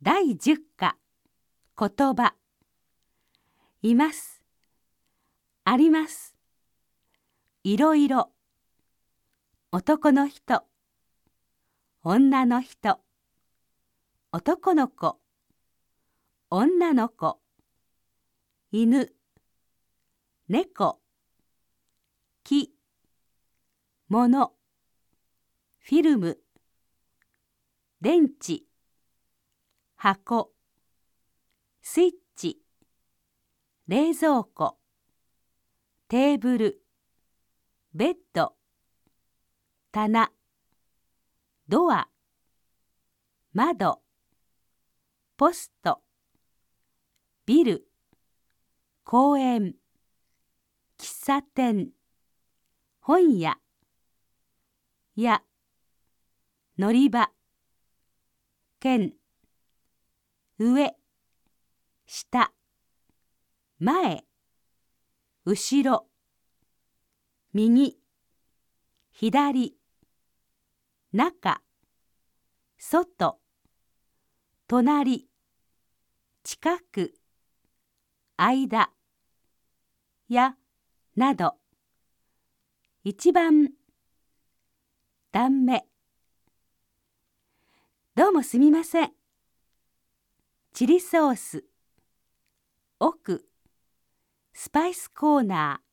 第10課言葉。います。あります。いろいろ。男の人。女の人。男の子。女の子。犬。猫。木。物。フィルム。電池。箱。スイッチ。冷蔵庫。テーブル。ベッド。棚。ドア。窓。ポスト。ビル。公園。喫茶店。本屋。や乗り場。県上下前後ろ右左中外隣近く間やなど。一番断目どうもすみません。チリソース。奥。スパイスコーナー。